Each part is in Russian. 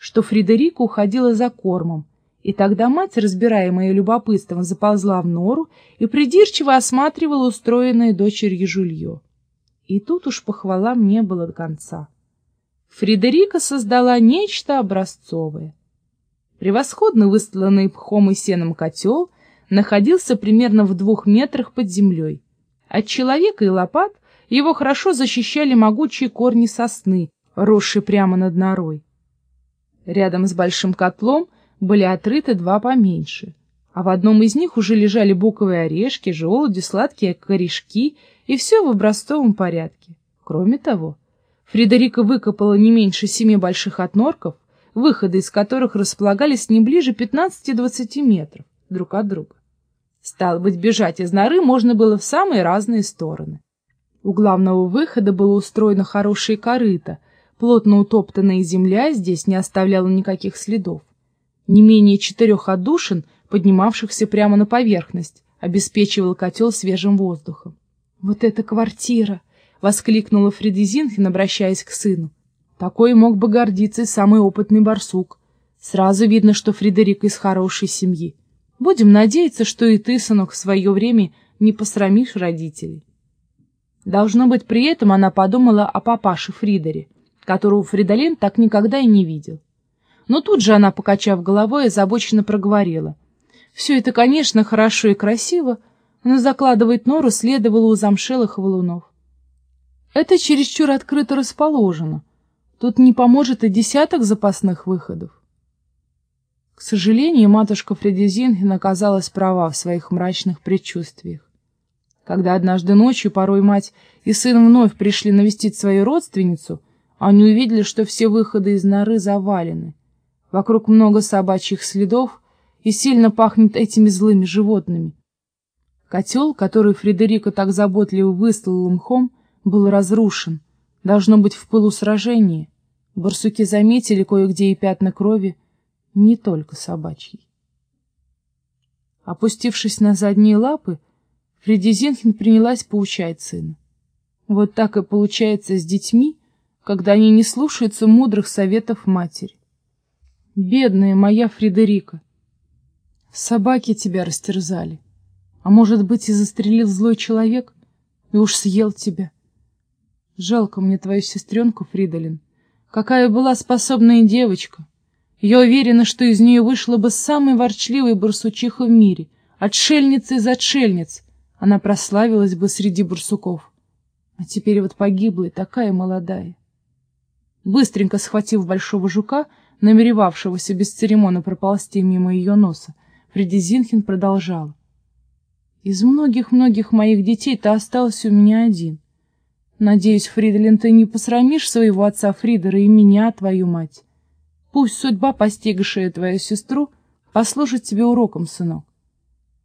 что Фредерика уходила за кормом, и тогда мать, разбираемая любопытством, заползла в нору и придирчиво осматривала устроенное дочерью жулье. И тут уж похвала мне было до конца. Фредерика создала нечто образцовое. Превосходно выстланный пхом и сеном котел находился примерно в двух метрах под землей. От человека и лопат его хорошо защищали могучие корни сосны, росшие прямо над норой. Рядом с большим котлом были отрыты два поменьше, а в одном из них уже лежали буковые орешки, желуди, сладкие корешки, и все в образцовом порядке. Кроме того, Фредерика выкопала не меньше семи больших отнорков, выходы из которых располагались не ближе 15-20 метров друг от друга. Стало быть, бежать из норы можно было в самые разные стороны. У главного выхода было устроено хорошее корыто, плотно утоптанная земля здесь не оставляла никаких следов. Не менее четырех отдушин, поднимавшихся прямо на поверхность, обеспечивал котел свежим воздухом. «Вот это квартира!» — воскликнула Фредизинхен, обращаясь к сыну. Такой мог бы гордиться и самый опытный барсук. Сразу видно, что Фредерик из хорошей семьи. Будем надеяться, что и ты, сынок, в свое время не посрамишь родителей. Должно быть, при этом она подумала о папаше Фридере, которого Фридолин так никогда и не видел. Но тут же она, покачав головой, озабоченно проговорила. Все это, конечно, хорошо и красиво, но закладывать нору следовало у замшелых валунов. Это чересчур открыто расположено. Тут не поможет и десяток запасных выходов. К сожалению, матушка Фредизинген оказалась права в своих мрачных предчувствиях. Когда однажды ночью порой мать и сын вновь пришли навестить свою родственницу, они увидели, что все выходы из норы завалены. Вокруг много собачьих следов и сильно пахнет этими злыми животными. Котел, который Фредерико так заботливо выслал мхом, был разрушен, должно быть, в пылу сражения. Барсуки заметили кое-где и пятна крови, не только собачьей. Опустившись на задние лапы, Фредизинхен принялась поучать сына. Вот так и получается с детьми, когда они не слушаются мудрых советов матери. Бедная моя Фредерика! Собаки тебя растерзали. А может быть, и застрелил злой человек, и уж съел тебя. Жалко мне твою сестренку, Фридолин. Какая была способная девочка. Я уверена, что из нее вышла бы самой ворчливой барсучиха в мире, отшельница из отшельниц. Она прославилась бы среди барсуков. А теперь вот погибла и такая молодая. Быстренько схватив большого жука, намеревавшегося без церемона проползти мимо ее носа, Фредизинхен продолжал. «Из многих-многих моих детей ты остался у меня один. Надеюсь, Фриделин, ты не посрамишь своего отца Фридера и меня, твою мать. Пусть судьба, постигшая твою сестру, послужит тебе уроком, сынок.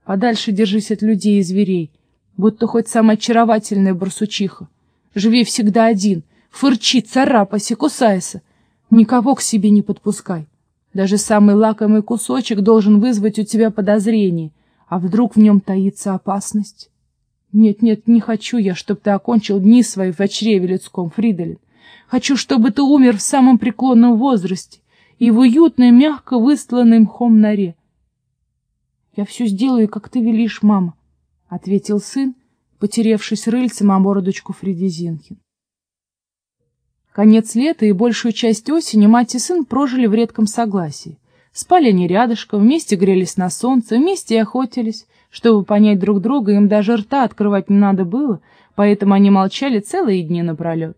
Подальше держись от людей и зверей, будто хоть самая очаровательная барсучиха. Живи всегда один, фырчи, царапайся, кусайся, Никого к себе не подпускай. Даже самый лакомый кусочек должен вызвать у тебя подозрение, а вдруг в нем таится опасность? Нет-нет, не хочу я, чтобы ты окончил дни свои в чреве людском, Фридолин. Хочу, чтобы ты умер в самом преклонном возрасте и в уютной, мягко выстланной мхом норе. — Я все сделаю, как ты велишь, мама, — ответил сын, потеревшись рыльцем о мордочку Фредизинхин. Конец лета и большую часть осени мать и сын прожили в редком согласии. Спали они рядышком, вместе грелись на солнце, вместе охотились. Чтобы понять друг друга, им даже рта открывать не надо было, поэтому они молчали целые дни напролет.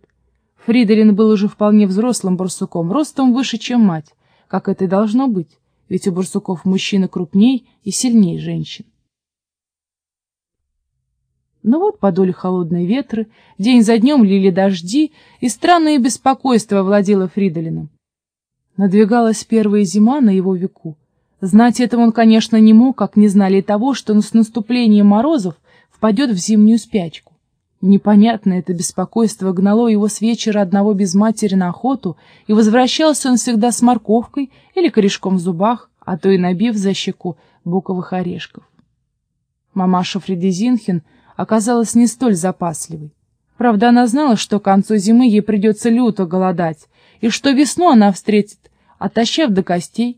Фридолин был уже вполне взрослым барсуком, ростом выше, чем мать, как это и должно быть, ведь у барсуков мужчины крупней и сильнее женщин. Но вот подули холодные ветры, день за днем лили дожди, и странное беспокойство овладело Фридолином. Надвигалась первая зима на его веку. Знать этого он, конечно, не мог, как не знали и того, что с наступлением морозов впадет в зимнюю спячку. Непонятное это беспокойство гнало его с вечера одного без матери на охоту, и возвращался он всегда с морковкой или корешком в зубах, а то и набив за щеку буковых орешков. Мамаша Фредизинхен — оказалась не столь запасливой. Правда, она знала, что к концу зимы ей придется люто голодать, и что весну она встретит отощав до костей,